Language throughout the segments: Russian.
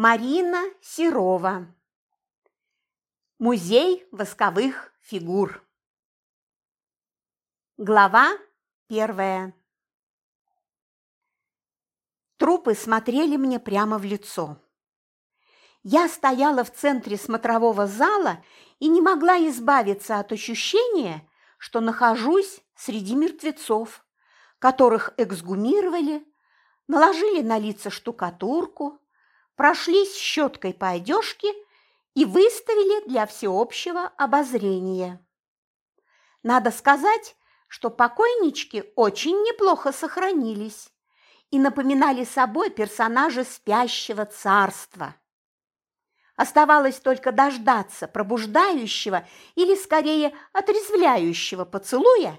Марина Серова. Музей восковых фигур. Глава первая. Трупы смотрели мне прямо в лицо. Я стояла в центре смотрового зала и не могла избавиться от ощущения, что нахожусь среди мертвецов, которых эксгумировали, наложили на лица штукатурку, прошлись щеткой по одежке и выставили для всеобщего обозрения. Надо сказать, что покойнички очень неплохо сохранились и напоминали собой персонажи спящего царства. Оставалось только дождаться пробуждающего или, скорее, отрезвляющего поцелуя,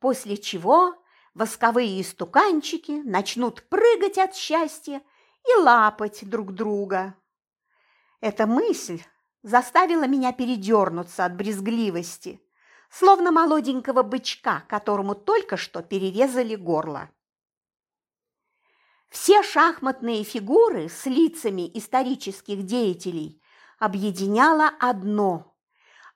после чего восковые истуканчики начнут прыгать от счастья и лапать друг друга. Эта мысль заставила меня передернуться от брезгливости, словно молоденького бычка, которому только что перерезали горло. Все шахматные фигуры с лицами исторических деятелей объединяло одно –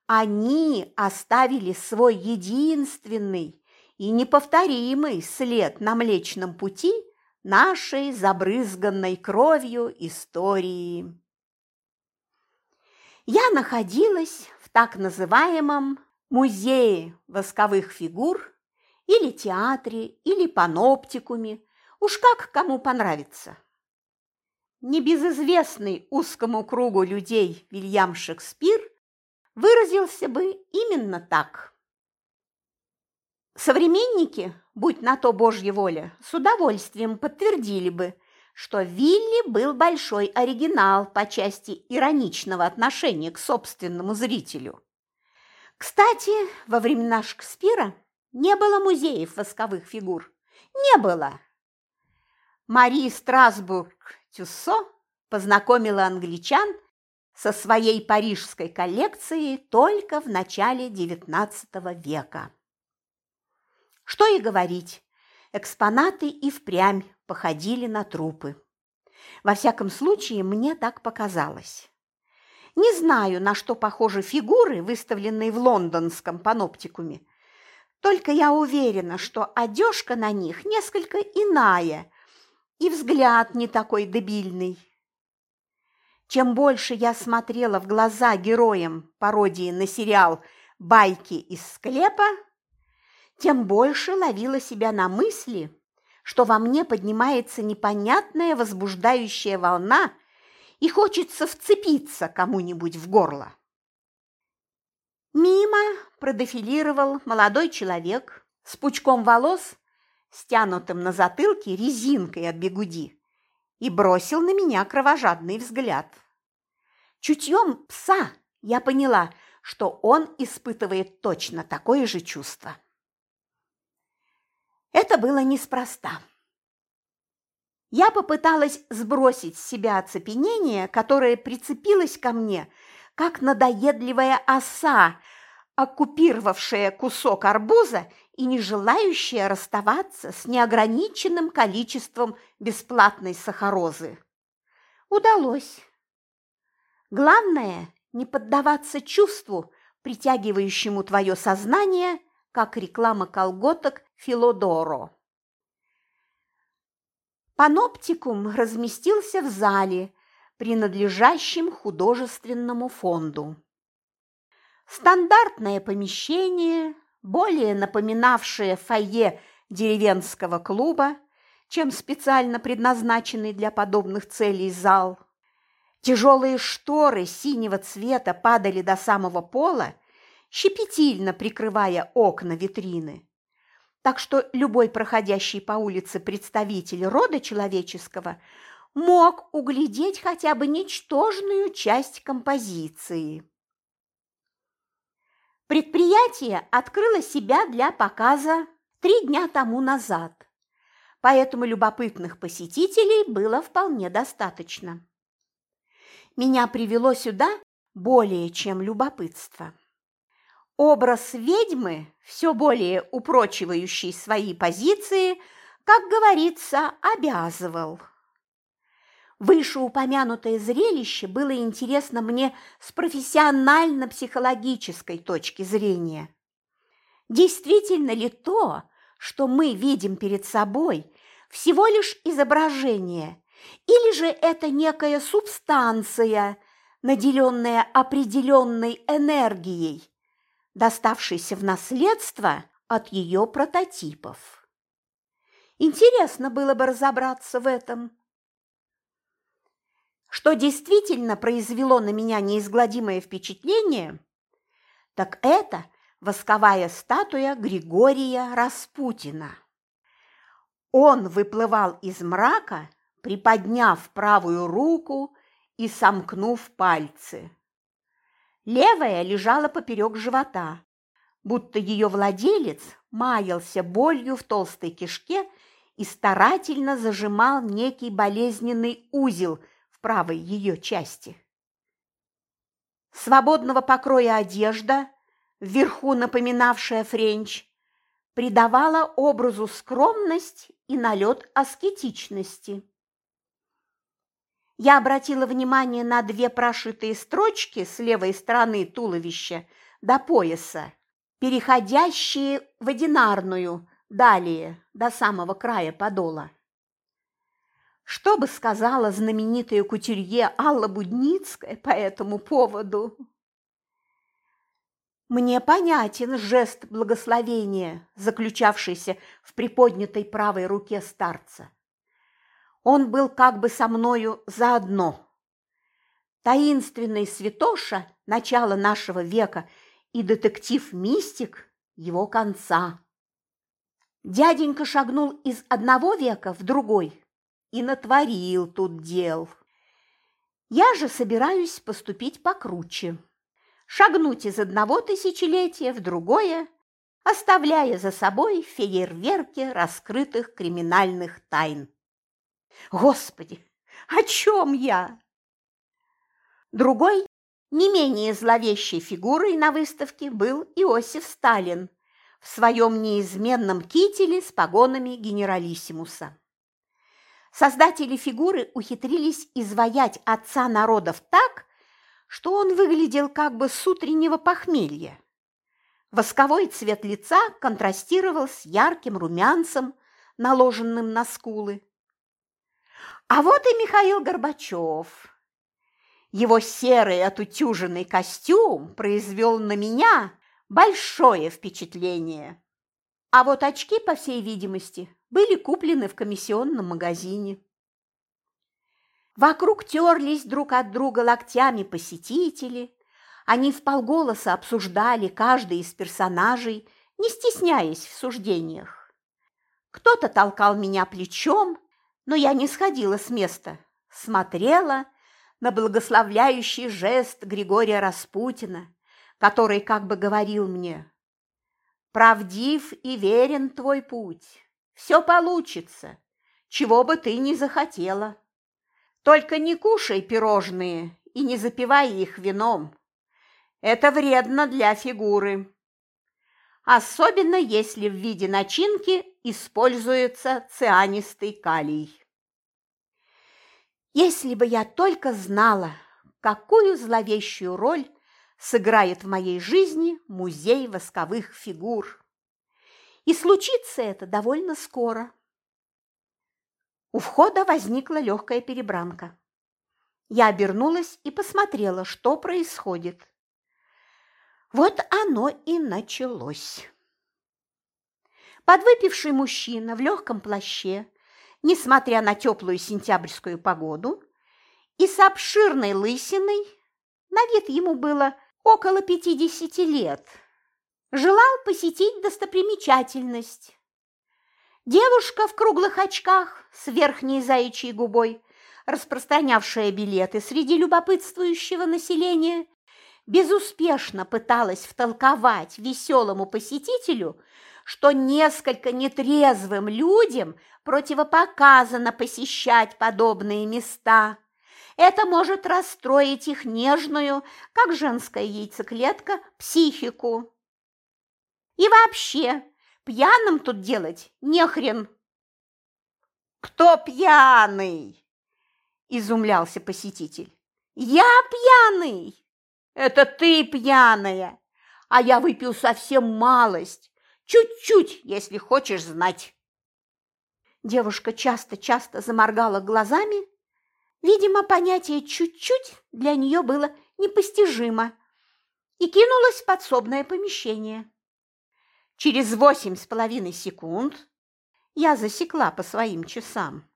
они оставили свой единственный и неповторимый след на Млечном пути – нашей забрызганной кровью истории. Я находилась в так называемом музее восковых фигур или театре, или паноптикуме, уж как кому понравится. Небезызвестный узкому кругу людей Вильям Шекспир выразился бы именно так. Современники будь на то Божья воля, с удовольствием подтвердили бы, что Вилли был большой оригинал по части ироничного отношения к собственному зрителю. Кстати, во времена Шекспира не было музеев восковых фигур. Не было. Мари Страсбург-Тюссо познакомила англичан со своей парижской коллекцией только в начале XIX века. Что и говорить, экспонаты и впрямь походили на трупы. Во всяком случае, мне так показалось. Не знаю, на что похожи фигуры, выставленные в лондонском паноптикуме. Только я уверена, что одежка на них несколько иная и взгляд не такой дебильный. Чем больше я смотрела в глаза героям пародии на сериал «Байки из склепа», тем больше ловила себя на мысли, что во мне поднимается непонятная возбуждающая волна и хочется вцепиться кому-нибудь в горло. Мимо продефилировал молодой человек с пучком волос, стянутым на затылке резинкой от бегуди, и бросил на меня кровожадный взгляд. Чутьем пса я поняла, что он испытывает точно такое же чувство. Это было неспроста. Я попыталась сбросить с себя оцепенение, которое прицепилось ко мне, как надоедливая оса, оккупировавшая кусок арбуза и не желающая расставаться с неограниченным количеством бесплатной сахарозы. Удалось. Главное – не поддаваться чувству, притягивающему твое сознание – как реклама колготок Филодоро. Паноптикум разместился в зале, принадлежащем художественному фонду. Стандартное помещение, более напоминавшее фойе деревенского клуба, чем специально предназначенный для подобных целей зал. Тяжелые шторы синего цвета падали до самого пола щепетильно прикрывая окна витрины. Так что любой проходящий по улице представитель рода человеческого мог углядеть хотя бы ничтожную часть композиции. Предприятие открыло себя для показа три дня тому назад, поэтому любопытных посетителей было вполне достаточно. Меня привело сюда более чем любопытство. Образ ведьмы, все более упрочивающий свои позиции, как говорится, обязывал. Вышеупомянутое зрелище было интересно мне с профессионально-психологической точки зрения. Действительно ли то, что мы видим перед собой, всего лишь изображение, или же это некая субстанция, наделенная определенной энергией, доставшейся в наследство от ее прототипов? Интересно было бы разобраться в этом. Что действительно произвело на меня неизгладимое впечатление, так это восковая статуя Григория Распутина. Он выплывал из мрака, приподняв правую руку и сомкнув пальцы. Левая лежала поперек живота, будто ее владелец маялся болью в толстой кишке и старательно зажимал некий болезненный узел – правой ее части. Свободного покроя одежда, вверху напоминавшая френч, придавала образу скромность и налет аскетичности. Я обратила внимание на две прошитые строчки с левой стороны туловища до пояса, переходящие в одинарную, далее, до самого края подола. Что бы сказала знаменитая кутюрье Алла Будницкая по этому поводу? Мне понятен жест благословения, заключавшийся в приподнятой правой руке старца. Он был как бы со мною заодно. Таинственный святоша начала нашего века и детектив-мистик его конца. Дяденька шагнул из одного века в другой – и натворил тут дел. Я же собираюсь поступить покруче, шагнуть из одного тысячелетия в другое, оставляя за собой фейерверки раскрытых криминальных тайн. Господи, о чем я? Другой, не менее зловещей фигурой на выставке был Иосиф Сталин в своем неизменном кителе с погонами генералиссимуса. Создатели фигуры ухитрились изваять отца народов так, что он выглядел как бы с утреннего похмелья. Восковой цвет лица контрастировал с ярким румянцем, наложенным на скулы. А вот и Михаил Горбачев. Его серый отутюженный костюм произвел на меня большое впечатление. А вот очки, по всей видимости, были куплены в комиссионном магазине. Вокруг терлись друг от друга локтями посетители. Они вполголоса обсуждали каждый из персонажей, не стесняясь в суждениях. Кто-то толкал меня плечом, но я не сходила с места, смотрела на благословляющий жест Григория Распутина, который как бы говорил мне «Правдив и верен твой путь, все получится, чего бы ты ни захотела. Только не кушай пирожные и не запивай их вином. Это вредно для фигуры. Особенно если в виде начинки используется цианистый калий. Если бы я только знала, какую зловещую роль сыграет в моей жизни музей восковых фигур. И случится это довольно скоро. У входа возникла легкая перебранка. Я обернулась и посмотрела, что происходит. Вот оно и началось. Подвыпивший мужчина в легком плаще, несмотря на теплую сентябрьскую погоду, и с обширной лысиной, на вид ему было около пятидесяти лет – желал посетить достопримечательность. Девушка в круглых очках с верхней заячьей губой, распространявшая билеты среди любопытствующего населения, безуспешно пыталась втолковать веселому посетителю, что несколько нетрезвым людям противопоказано посещать подобные места. Это может расстроить их нежную, как женская яйцеклетка, психику. И вообще, пьяным тут делать нехрен. Кто пьяный? изумлялся посетитель. «Я пьяный!» «Это ты пьяная, а я выпил совсем малость, чуть-чуть, если хочешь знать». Девушка часто-часто заморгала глазами. Видимо, понятие «чуть-чуть» для нее было непостижимо и кинулась в подсобное помещение. Через восемь с половиной секунд я засекла по своим часам.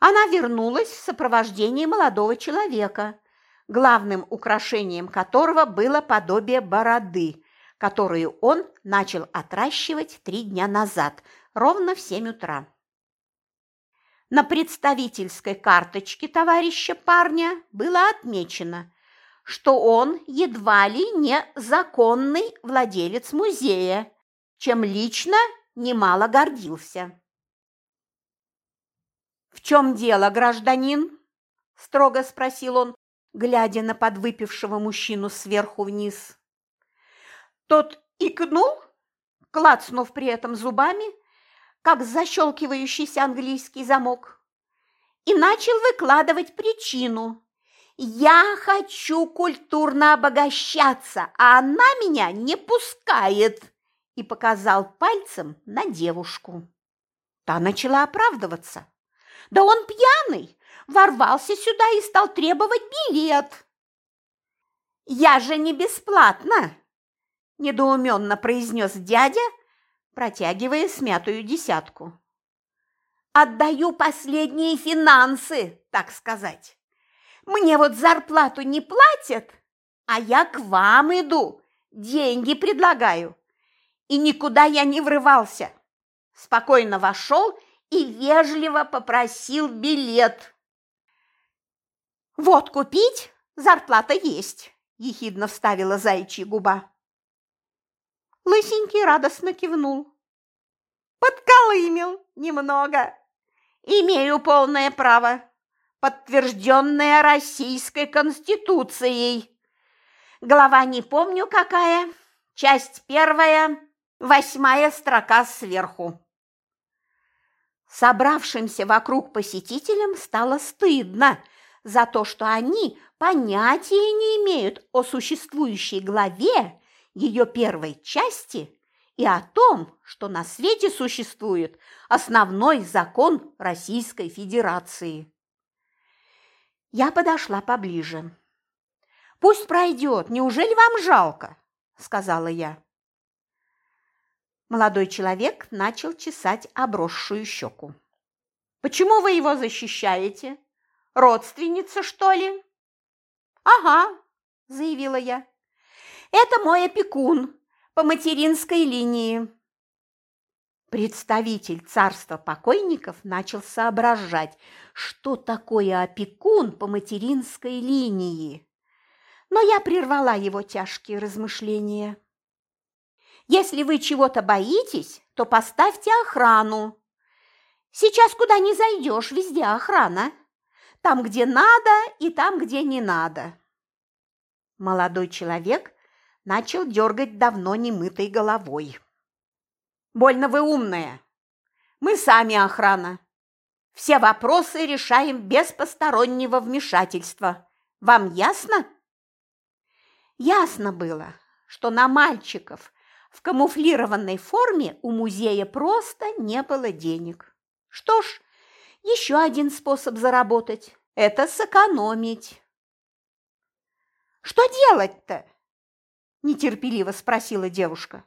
Она вернулась в сопровождении молодого человека, главным украшением которого было подобие бороды, которую он начал отращивать три дня назад, ровно в семь утра. На представительской карточке товарища парня было отмечено, что он едва ли не законный владелец музея, чем лично немало гордился. «В чем дело, гражданин?» – строго спросил он, глядя на подвыпившего мужчину сверху вниз. Тот икнул, клацнув при этом зубами, как защелкивающийся английский замок, и начал выкладывать причину. «Я хочу культурно обогащаться, а она меня не пускает!» и показал пальцем на девушку. Та начала оправдываться. «Да он пьяный! Ворвался сюда и стал требовать билет!» «Я же не бесплатно!» – недоуменно произнес дядя, протягивая смятую десятку. «Отдаю последние финансы, так сказать. Мне вот зарплату не платят, а я к вам иду, деньги предлагаю и никуда я не врывался. Спокойно вошел и вежливо попросил билет. «Вот купить, зарплата есть», – ехидно вставила заячья губа. Лысенький радостно кивнул. «Подколымел немного. Имею полное право, подтвержденное Российской Конституцией. Глава не помню какая, часть первая – Восьмая строка сверху. Собравшимся вокруг посетителям стало стыдно за то, что они понятия не имеют о существующей главе ее первой части и о том, что на свете существует основной закон Российской Федерации. Я подошла поближе. «Пусть пройдет, неужели вам жалко?» – сказала я. Молодой человек начал чесать обросшую щеку. «Почему вы его защищаете? Родственница, что ли?» «Ага», – заявила я. «Это мой опекун по материнской линии». Представитель царства покойников начал соображать, что такое опекун по материнской линии. Но я прервала его тяжкие размышления. Если вы чего-то боитесь, то поставьте охрану. Сейчас куда не зайдешь, везде охрана. Там, где надо, и там, где не надо. Молодой человек начал дергать давно немытой головой. Больно вы умная. Мы сами охрана. Все вопросы решаем без постороннего вмешательства. Вам ясно? Ясно было, что на мальчиков в камуфлированной форме у музея просто не было денег. Что ж, еще один способ заработать – это сэкономить. «Что делать-то?» – нетерпеливо спросила девушка.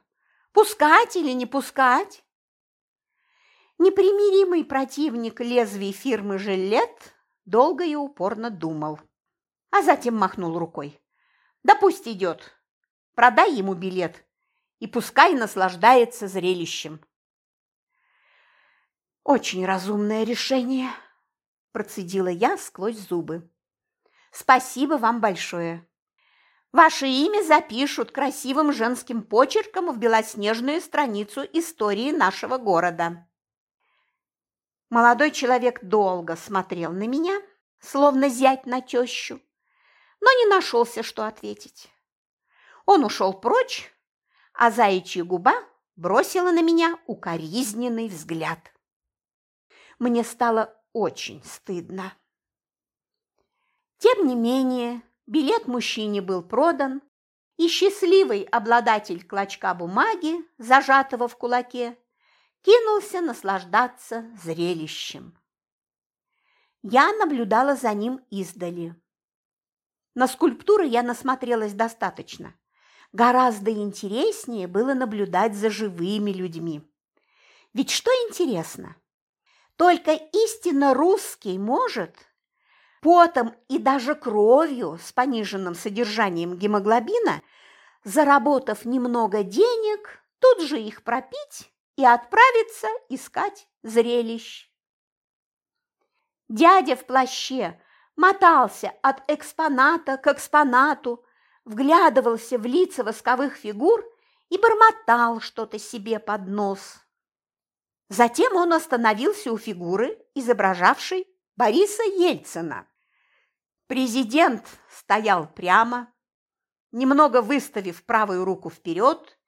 «Пускать или не пускать?» Непримиримый противник лезвий фирмы «Жилет» долго и упорно думал, а затем махнул рукой. «Да пусть идет. Продай ему билет, и пускай наслаждается зрелищем. Очень разумное решение, процедила я сквозь зубы. Спасибо вам большое. Ваше имя запишут красивым женским почерком в белоснежную страницу истории нашего города. Молодой человек долго смотрел на меня, словно зять на тещу, но не нашелся, что ответить. Он ушел прочь, а заячья губа бросила на меня укоризненный взгляд. Мне стало очень стыдно. Тем не менее, билет мужчине был продан, и счастливый обладатель клочка бумаги, зажатого в кулаке, кинулся наслаждаться зрелищем. Я наблюдала за ним издали. На скульптуры я насмотрелась достаточно. Гораздо интереснее было наблюдать за живыми людьми. Ведь что интересно? Только истинно русский может потом и даже кровью с пониженным содержанием гемоглобина, заработав немного денег, тут же их пропить и отправиться искать зрелищ. Дядя в плаще мотался от экспоната к экспонату, вглядывался в лица восковых фигур и бормотал что-то себе под нос. Затем он остановился у фигуры, изображавшей Бориса Ельцина. Президент стоял прямо, немного выставив правую руку вперед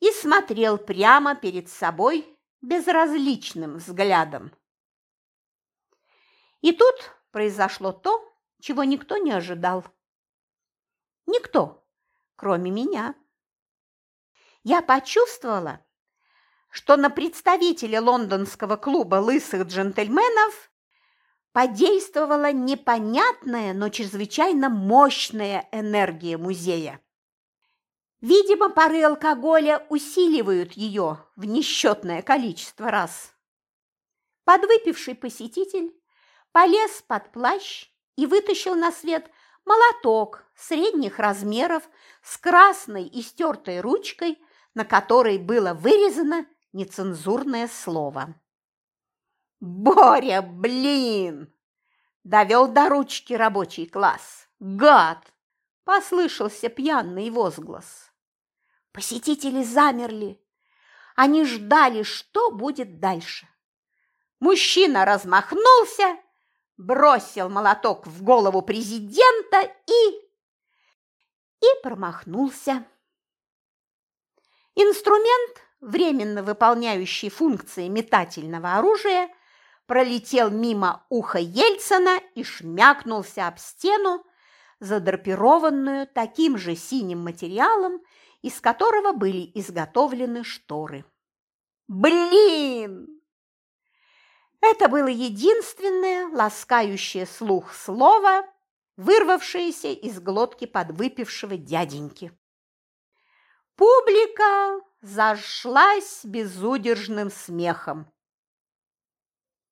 и смотрел прямо перед собой безразличным взглядом. И тут произошло то, чего никто не ожидал. Никто, кроме меня. Я почувствовала, что на представителя лондонского клуба лысых джентльменов подействовала непонятная, но чрезвычайно мощная энергия музея. Видимо, пары алкоголя усиливают ее в несчетное количество раз. Подвыпивший посетитель полез под плащ и вытащил на свет молоток средних размеров с красной и стертой ручкой, на которой было вырезано нецензурное слово. «Боря, блин!» Довел до ручки рабочий класс. «Гад!» – послышался пьяный возглас. Посетители замерли. Они ждали, что будет дальше. Мужчина размахнулся, бросил молоток в голову президента и... и промахнулся. Инструмент, временно выполняющий функции метательного оружия, пролетел мимо уха Ельцина и шмякнулся об стену, задрапированную таким же синим материалом, из которого были изготовлены шторы. «Блин!» Это было единственное ласкающее слух слово, вырвавшееся из глотки подвыпившего дяденьки. Публика зашлась безудержным смехом.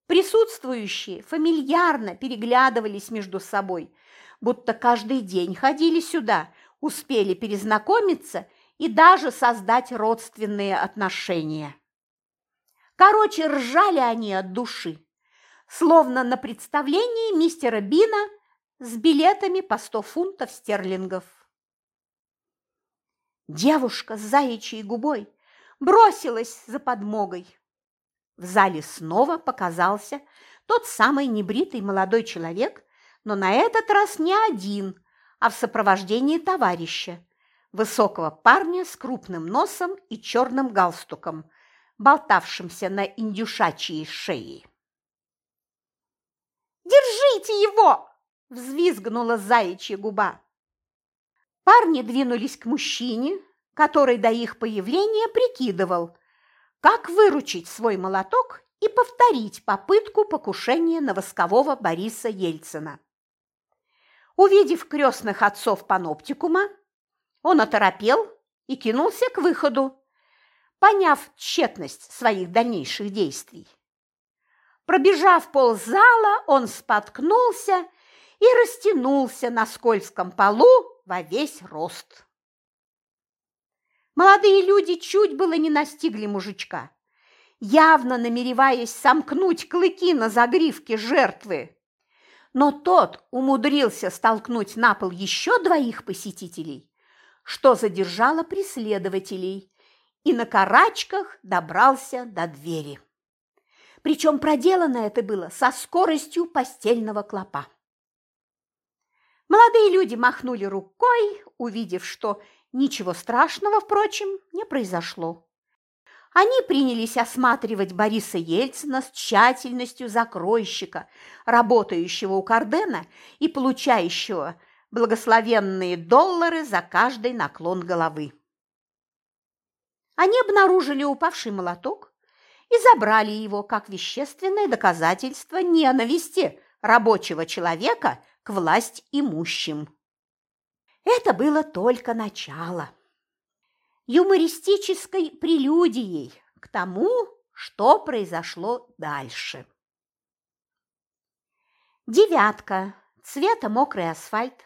Присутствующие фамильярно переглядывались между собой, будто каждый день ходили сюда, успели перезнакомиться и даже создать родственные отношения. Короче, ржали они от души, словно на представлении мистера Бина с билетами по сто фунтов стерлингов. Девушка с заячьей губой бросилась за подмогой. В зале снова показался тот самый небритый молодой человек, но на этот раз не один, а в сопровождении товарища, высокого парня с крупным носом и черным галстуком, болтавшимся на индюшачьей шее. «Держите его!» – взвизгнула заячья губа. Парни двинулись к мужчине, который до их появления прикидывал, как выручить свой молоток и повторить попытку покушения на воскового Бориса Ельцина. Увидев крестных отцов паноптикума, он оторопел и кинулся к выходу, поняв тщетность своих дальнейших действий. Пробежав ползала, он споткнулся и растянулся на скользком полу во весь рост. Молодые люди чуть было не настигли мужичка, явно намереваясь сомкнуть клыки на загривке жертвы. Но тот умудрился столкнуть на пол еще двоих посетителей, что задержало преследователей, и на карачках добрался до двери. Причем проделано это было со скоростью постельного клопа. Молодые люди махнули рукой, увидев, что Ничего страшного, впрочем, не произошло. Они принялись осматривать Бориса Ельцина с тщательностью закройщика, работающего у Кардена и получающего благословенные доллары за каждый наклон головы. Они обнаружили упавший молоток и забрали его как вещественное доказательство ненависти рабочего человека к власть имущим. Это было только начало юмористической прелюдией к тому, что произошло дальше. Девятка, цвета мокрый асфальт,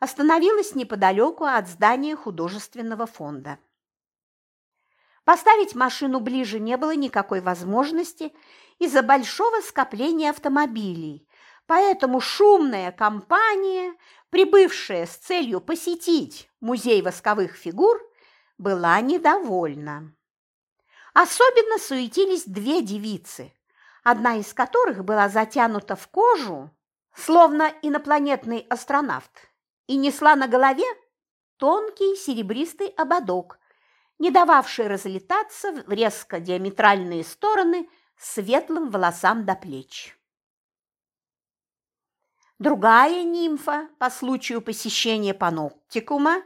остановилась неподалеку от здания художественного фонда. Поставить машину ближе не было никакой возможности из-за большого скопления автомобилей, поэтому шумная компания, прибывшая с целью посетить музей восковых фигур, была недовольна. Особенно суетились две девицы, одна из которых была затянута в кожу, словно инопланетный астронавт, и несла на голове тонкий серебристый ободок, не дававший разлетаться в резко диаметральные стороны светлым волосам до плеч. Другая нимфа по случаю посещения паноптикума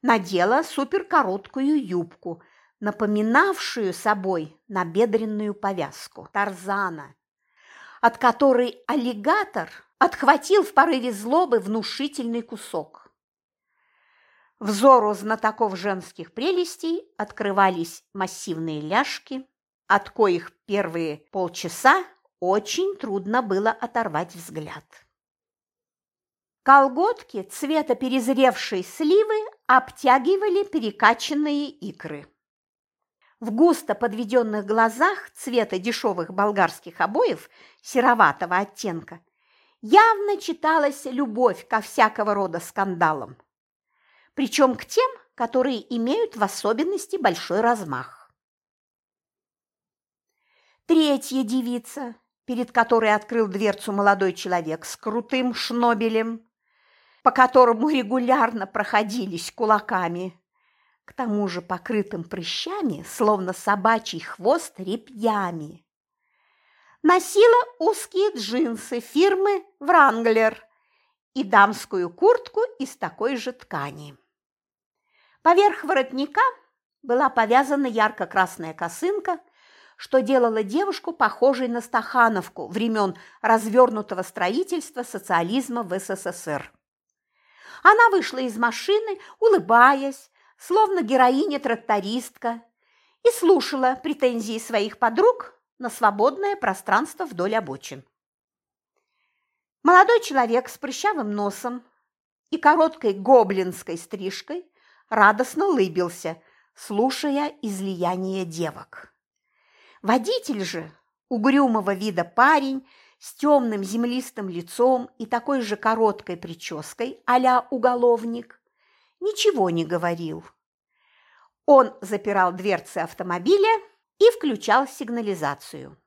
надела суперкороткую юбку, напоминавшую собой набедренную повязку Тарзана, от которой аллигатор отхватил в порыве злобы внушительный кусок. Взору знатоков женских прелестей открывались массивные ляжки, от коих первые полчаса очень трудно было оторвать взгляд. Колготки цвета перезревшей сливы обтягивали перекачанные икры. В густо подведенных глазах цвета дешевых болгарских обоев сероватого оттенка явно читалась любовь ко всякого рода скандалам, причем к тем, которые имеют в особенности большой размах. Третья девица, перед которой открыл дверцу молодой человек с крутым шнобелем, по которому регулярно проходились кулаками, к тому же покрытым прыщами, словно собачий хвост репьями. Носила узкие джинсы фирмы «Вранглер» и дамскую куртку из такой же ткани. Поверх воротника была повязана ярко-красная косынка, что делало девушку похожей на стахановку времен развернутого строительства социализма в СССР. Она вышла из машины, улыбаясь, словно героиня-трактористка, и слушала претензии своих подруг на свободное пространство вдоль обочин. Молодой человек с прыщавым носом и короткой гоблинской стрижкой радостно улыбился, слушая излияние девок. Водитель же, угрюмого вида парень, с темным землистым лицом и такой же короткой прической а уголовник, ничего не говорил. Он запирал дверцы автомобиля и включал сигнализацию.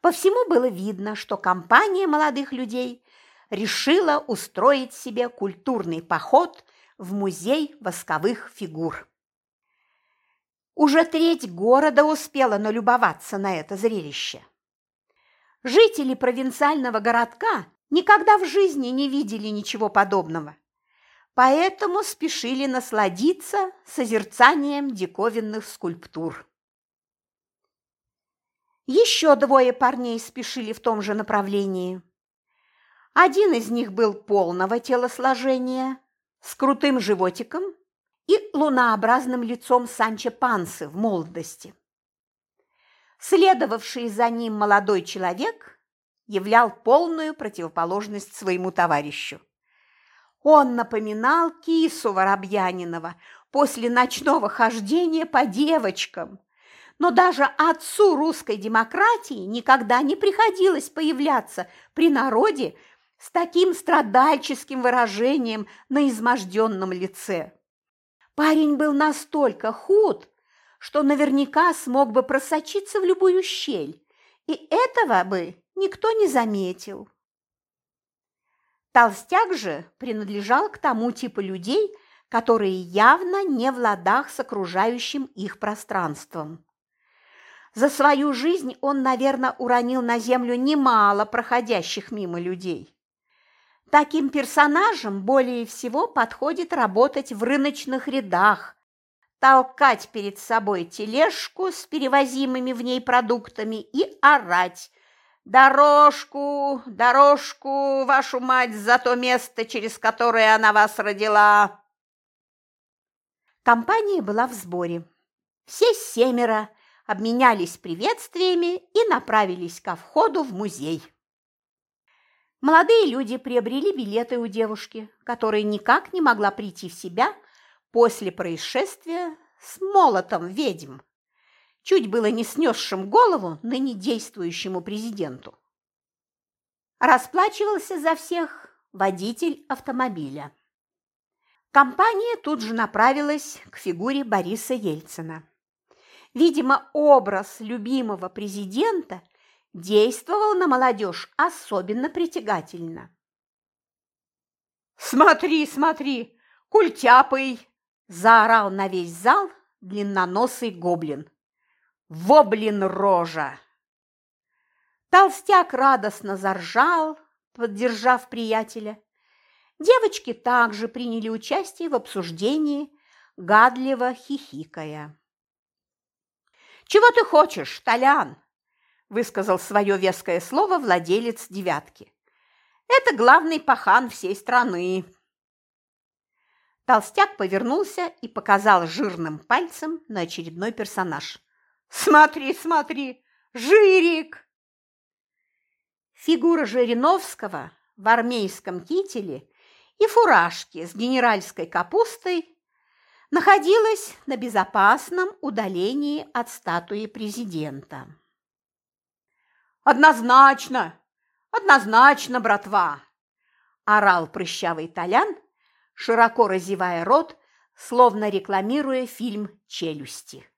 По всему было видно, что компания молодых людей решила устроить себе культурный поход в музей восковых фигур. Уже треть города успела налюбоваться на это зрелище. Жители провинциального городка никогда в жизни не видели ничего подобного, поэтому спешили насладиться созерцанием диковинных скульптур. Еще двое парней спешили в том же направлении. Один из них был полного телосложения, с крутым животиком и лунообразным лицом Санчо Пансы в молодости. Следовавший за ним молодой человек являл полную противоположность своему товарищу. Он напоминал кису Воробьянинова после ночного хождения по девочкам. Но даже отцу русской демократии никогда не приходилось появляться при народе с таким страдальческим выражением на изможденном лице. Парень был настолько худ, что наверняка смог бы просочиться в любую щель, и этого бы никто не заметил. Толстяк же принадлежал к тому типу людей, которые явно не в ладах с окружающим их пространством. За свою жизнь он, наверное, уронил на землю немало проходящих мимо людей. Таким персонажам более всего подходит работать в рыночных рядах, толкать перед собой тележку с перевозимыми в ней продуктами и орать «Дорожку, дорожку, вашу мать, за то место, через которое она вас родила!» Компания была в сборе. Все семеро обменялись приветствиями и направились ко входу в музей. Молодые люди приобрели билеты у девушки, которая никак не могла прийти в себя после происшествия с молотом ведьм, чуть было не снесшим голову ныне действующему президенту. Расплачивался за всех водитель автомобиля. Компания тут же направилась к фигуре Бориса Ельцина. Видимо, образ любимого президента – действовал на молодежь особенно притягательно. «Смотри, смотри, культяпый!» – заорал на весь зал длинноносый гоблин. «Воблин рожа!» Толстяк радостно заржал, поддержав приятеля. Девочки также приняли участие в обсуждении, гадливо хихикая. «Чего ты хочешь, Толян?» высказал свое веское слово владелец девятки. Это главный пахан всей страны. Толстяк повернулся и показал жирным пальцем на очередной персонаж. «Смотри, смотри! Жирик!» Фигура Жириновского в армейском кителе и фуражке с генеральской капустой находилась на безопасном удалении от статуи президента. Однозначно! Однозначно, братва!» – орал прыщавый Толян, широко разевая рот, словно рекламируя фильм «Челюсти».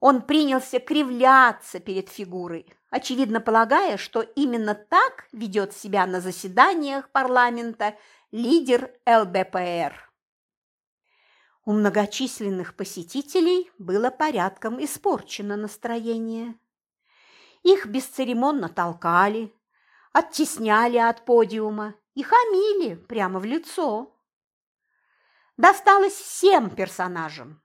Он принялся кривляться перед фигурой, очевидно полагая, что именно так ведет себя на заседаниях парламента лидер ЛДПР. У многочисленных посетителей было порядком испорчено настроение. Их бесцеремонно толкали, оттесняли от подиума и хамили прямо в лицо. Досталось всем персонажам.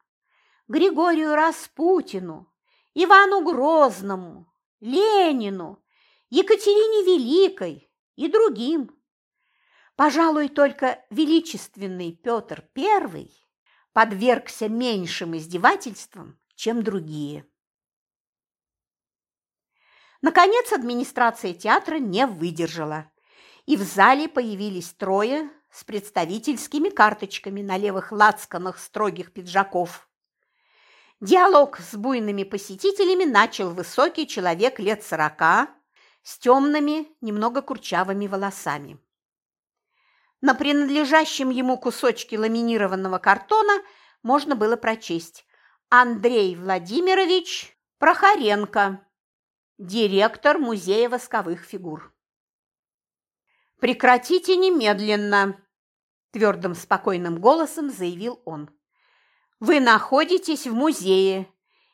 Григорию Распутину, Ивану Грозному, Ленину, Екатерине Великой и другим. Пожалуй, только величественный Петр I подвергся меньшим издевательствам, чем другие. Наконец администрация театра не выдержала, и в зале появились трое с представительскими карточками на левых лацканах строгих пиджаков. Диалог с буйными посетителями начал высокий человек лет сорока с темными, немного курчавыми волосами. На принадлежащем ему кусочке ламинированного картона можно было прочесть «Андрей Владимирович Прохоренко» директор музея восковых фигур. «Прекратите немедленно!» – твердым спокойным голосом заявил он. «Вы находитесь в музее,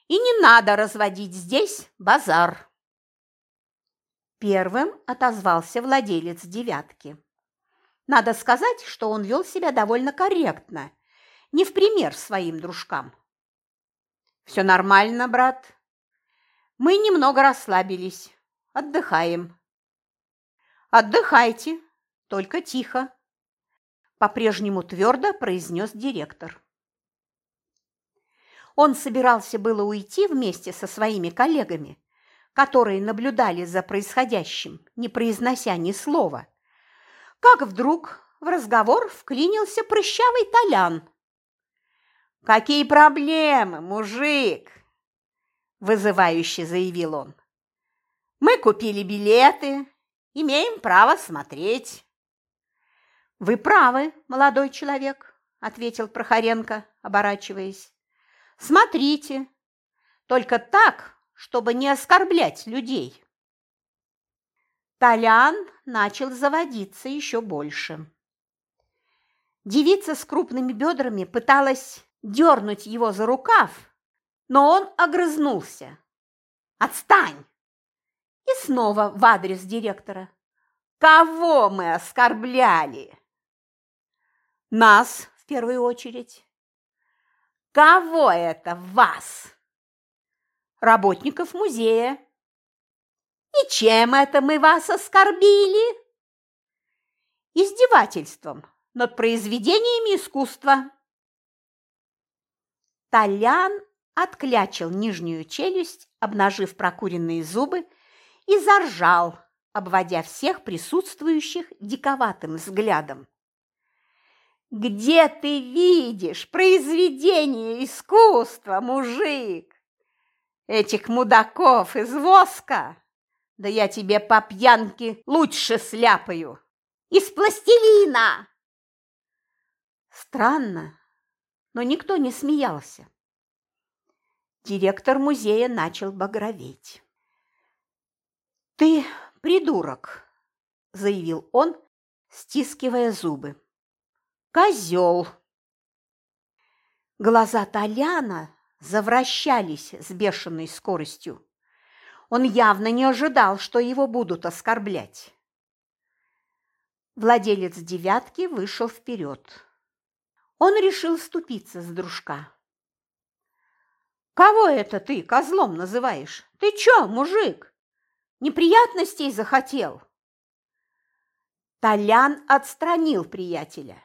и не надо разводить здесь базар!» Первым отозвался владелец «девятки». Надо сказать, что он вел себя довольно корректно, не в пример своим дружкам. «Все нормально, брат», мы немного расслабились. Отдыхаем. Отдыхайте, только тихо. По-прежнему твердо произнес директор. Он собирался было уйти вместе со своими коллегами, которые наблюдали за происходящим, не произнося ни слова. Как вдруг в разговор вклинился прыщавый Толян. «Какие проблемы, мужик? – вызывающе заявил он. «Мы купили билеты, имеем право смотреть». «Вы правы, молодой человек», – ответил Прохоренко, оборачиваясь. «Смотрите, только так, чтобы не оскорблять людей». Толян начал заводиться еще больше. Девица с крупными бедрами пыталась дернуть его за рукав, но он огрызнулся. «Отстань!» И снова в адрес директора. «Кого мы оскорбляли?» «Нас, в первую очередь». «Кого это вас?» «Работников музея». «И чем это мы вас оскорбили?» «Издевательством над произведениями искусства». Толян отклячил нижнюю челюсть, обнажив прокуренные зубы, и заржал, обводя всех присутствующих диковатым взглядом. «Где ты видишь произведение искусства, мужик? Этих мудаков из воска? Да я тебе по пьянке лучше сляпаю! Из пластилина!» Странно, но никто не смеялся. Директор музея начал багроветь. «Ты придурок!» – заявил он, стискивая зубы. «Козел!» Глаза Толяна завращались с бешеной скоростью. Он явно не ожидал, что его будут оскорблять. Владелец девятки вышел вперед. Он решил ступиться с дружка. «Кого это ты козлом называешь? Ты чё, мужик? Неприятностей захотел?» Толян отстранил приятеля.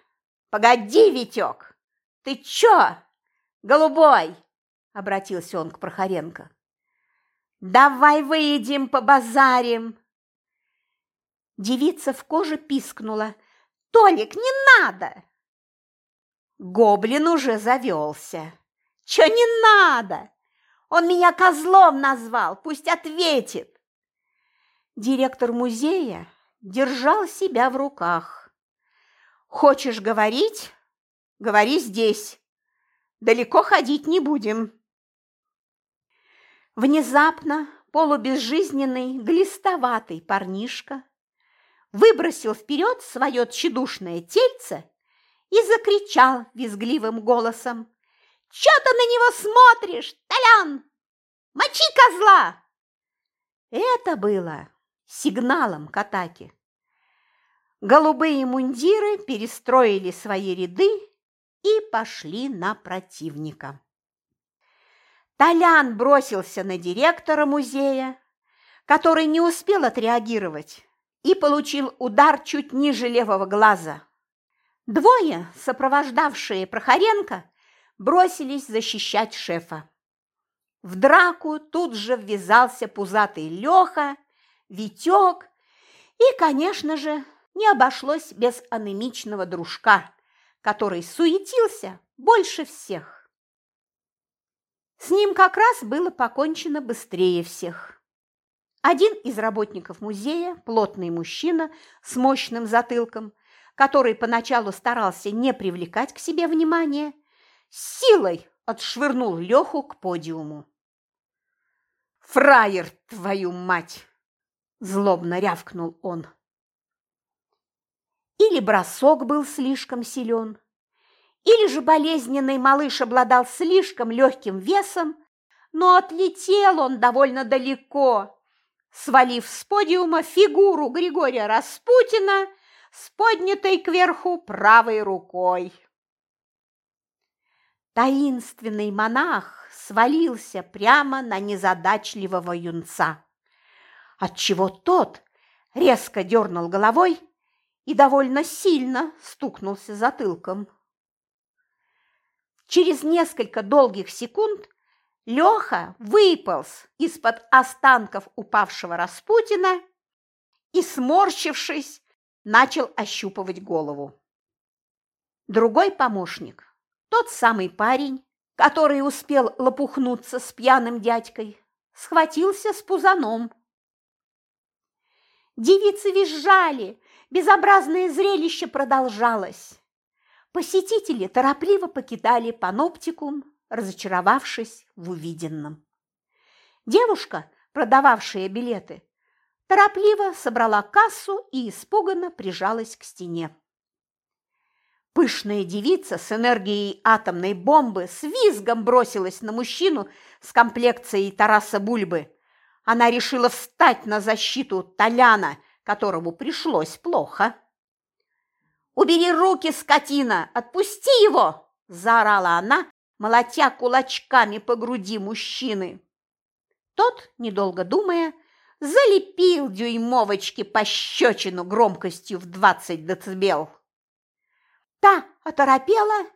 «Погоди, Витек! Ты чё, голубой?» – обратился он к Прохоренко. «Давай выйдем, побазарим!» Девица в коже пискнула. «Толик, не надо!» Гоблин уже завелся. «Чё не надо? Он меня козлом назвал, пусть ответит!» Директор музея держал себя в руках. «Хочешь говорить? Говори здесь. Далеко ходить не будем». Внезапно полубезжизненный, глистоватый парнишка выбросил вперед свое тщедушное тельце и закричал визгливым голосом. «Чё ты на него смотришь, Толян? Мочи козла!» Это было сигналом к атаке. Голубые мундиры перестроили свои ряды и пошли на противника. Толян бросился на директора музея, который не успел отреагировать и получил удар чуть ниже левого глаза. Двое, сопровождавшие Прохоренко, бросились защищать шефа. В драку тут же ввязался пузатый Леха, Витек и, конечно же, не обошлось без анемичного дружка, который суетился больше всех. С ним как раз было покончено быстрее всех. Один из работников музея, плотный мужчина с мощным затылком, который поначалу старался не привлекать к себе внимания, силой отшвырнул Леху к подиуму. «Фраер, твою мать!» – злобно рявкнул он. Или бросок был слишком силен, или же болезненный малыш обладал слишком легким весом, но отлетел он довольно далеко, свалив с подиума фигуру Григория Распутина с поднятой кверху правой рукой. Таинственный монах свалился прямо на незадачливого юнца, отчего тот резко дернул головой и довольно сильно стукнулся затылком. Через несколько долгих секунд Леха выполз из-под останков упавшего Распутина и, сморщившись, начал ощупывать голову. Другой помощник, тот самый парень, который успел лопухнуться с пьяным дядькой, схватился с пузаном. Девицы визжали, безобразное зрелище продолжалось. Посетители торопливо покидали паноптикум, разочаровавшись в увиденном. Девушка, продававшая билеты, торопливо собрала кассу и испуганно прижалась к стене. Пышная девица с энергией атомной бомбы с визгом бросилась на мужчину с комплекцией Тараса Бульбы. Она решила встать на защиту Толяна, которому пришлось плохо. «Убери руки, скотина! Отпусти его!» – заорала она, молотя кулачками по груди мужчины. Тот, недолго думая, залепил дюймовочки пощечину громкостью в 20 децибел. Та оторопела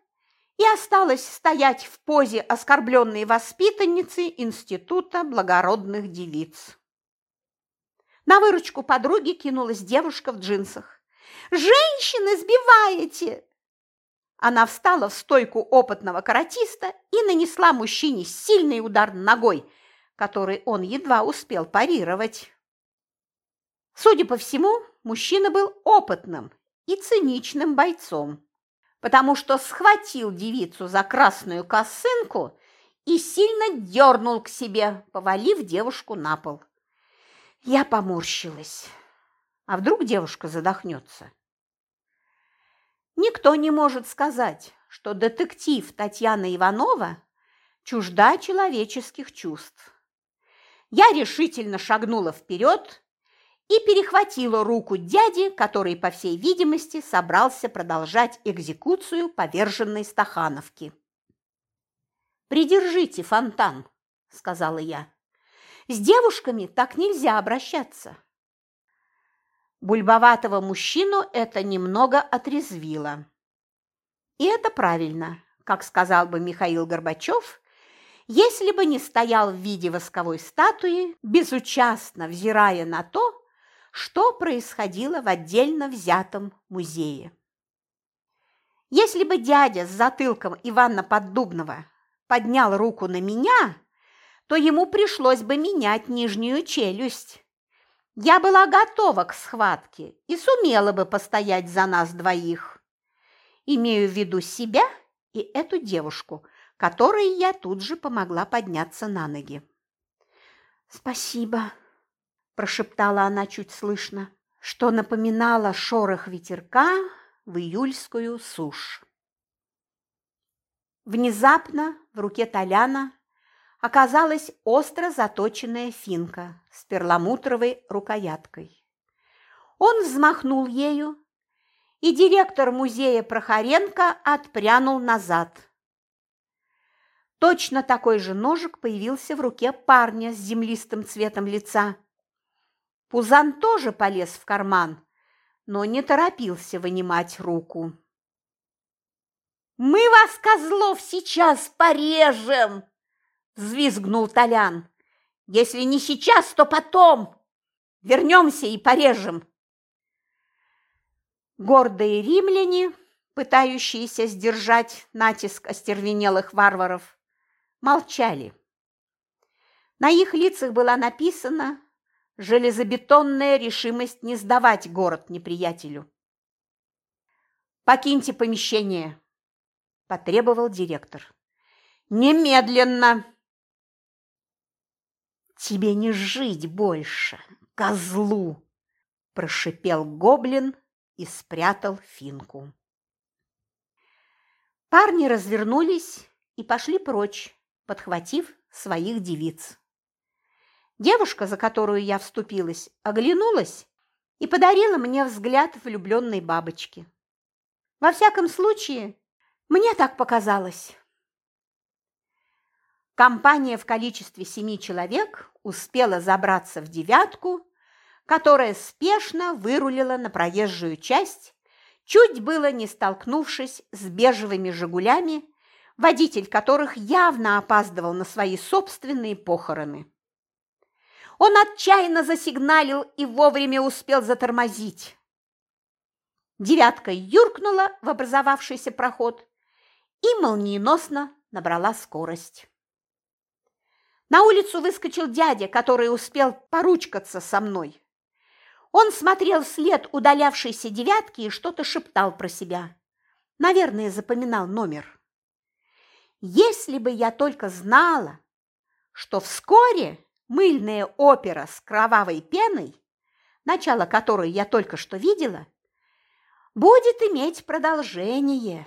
и осталась стоять в позе оскорбленной воспитанницы Института благородных девиц. На выручку подруги кинулась девушка в джинсах. «Женщины сбиваете!» Она встала в стойку опытного каратиста и нанесла мужчине сильный удар ногой, который он едва успел парировать. Судя по всему, мужчина был опытным и циничным бойцом, потому что схватил девицу за красную косынку и сильно дернул к себе, повалив девушку на пол. Я поморщилась. А вдруг девушка задохнется? Никто не может сказать, что детектив Татьяна Иванова чужда человеческих чувств. Я решительно шагнула вперед и перехватила руку дяди, который, по всей видимости, собрался продолжать экзекуцию поверженной Стахановки. «Придержите фонтан», – сказала я. «С девушками так нельзя обращаться». Бульбоватого мужчину это немного отрезвило. И это правильно, как сказал бы Михаил Горбачев, если бы не стоял в виде восковой статуи, безучастно взирая на то, что происходило в отдельно взятом музее. Если бы дядя с затылком Ивана Поддубного поднял руку на меня, то ему пришлось бы менять нижнюю челюсть. Я была готова к схватке и сумела бы постоять за нас двоих. Имею в виду себя и эту девушку, которой я тут же помогла подняться на ноги. «Спасибо», – прошептала она чуть слышно, что напоминало шорох ветерка в июльскую сушь. Внезапно в руке Толяна оказалась остро заточенная финка с перламутровой рукояткой. Он взмахнул ею, и директор музея Прохоренко отпрянул назад. Точно такой же ножик появился в руке парня с землистым цветом лица. Пузан тоже полез в карман, но не торопился вынимать руку. «Мы вас, козлов, сейчас порежем!» Взвизгнул Толян. Если не сейчас, то потом. Вернемся и порежем. Гордые римляне, пытающиеся сдержать натиск остервенелых варваров, молчали. На их лицах была написана железобетонная решимость не сдавать город неприятелю. «Покиньте помещение», – потребовал директор. «Немедленно!» «Тебе не жить больше, козлу!» – прошипел гоблин и спрятал финку. Парни развернулись и пошли прочь, подхватив своих девиц. Девушка, за которую я вступилась, оглянулась и подарила мне взгляд влюбленной бабочки. Во всяком случае, мне так показалось. Компания в количестве семи человек успела забраться в девятку, которая спешно вырулила на проезжую часть, чуть было не столкнувшись с бежевыми «Жигулями», водитель которых явно опаздывал на свои собственные похороны. Он отчаянно засигналил и вовремя успел затормозить. Девятка юркнула в образовавшийся проход и молниеносно набрала скорость. На улицу выскочил дядя, который успел поручкаться со мной. Он смотрел вслед удалявшейся девятки и что-то шептал про себя. Наверное, запоминал номер. Если бы я только знала, что вскоре мыльная опера с кровавой пеной, начало которой я только что видела, будет иметь продолжение.